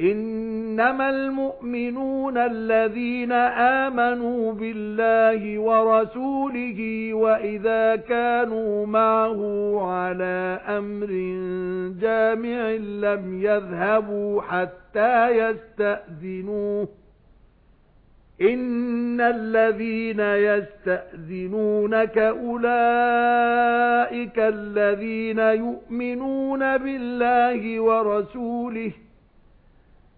إِنَّمَا الْمُؤْمِنُونَ الَّذِينَ آمَنُوا بِاللَّهِ وَرَسُولِهِ وَإِذَا كَانُوا مَعَهُ عَلَى أَمْرٍ جَامِعٍ لَّمْ يَذْهَبُوا حَتَّى يَسْتَأْذِنُوهُ. إِنَّ الَّذِينَ يَسْتَأْذِنُونَكَ أُولَئِكَ الَّذِينَ يُؤْمِنُونَ بِاللَّهِ وَرَسُولِهِ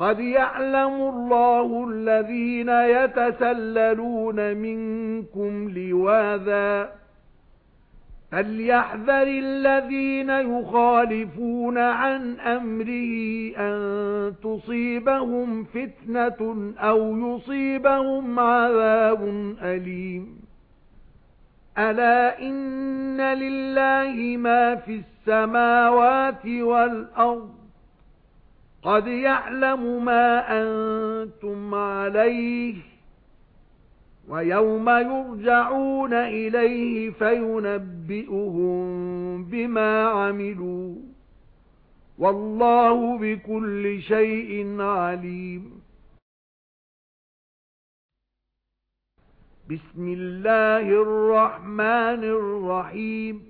قد يعلم الله الذين يتسللون منكم لواذا فَلْيَحْذَرِ الَّذِينَ يُخَالِفُونَ عَن أَمْرِهِ أَن تُصِيبَهُمْ فِتْنَةٌ أَوْ يُصِيبَهُمْ عَذَابٌ أَلِيمٌ أَلَا إِنَّ لِلَّهِ مَا فِي السَّمَاوَاتِ وَالْأَرْضِ قَدْ يَعْلَمُ مَا أَنْتُمْ عَلَيْهِ وَيَوْمَ يُرْجَعُونَ إِلَيْهِ فَيُنَبِّئُهُم بِمَا عَمِلُوا وَاللَّهُ بِكُلِّ شَيْءٍ عَلِيمٌ. بِسْمِ اللَّهِ الرَّحْمَنِ الرَّحِيمِ.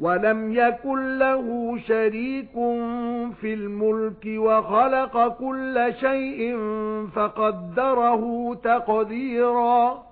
وَلَمْ يَكُنْ لَهُ شَرِيكٌ فِي الْمُلْكِ وَخَلَقَ كُلَّ شَيْءٍ فَقَدَّرَهُ تَقْدِيرًا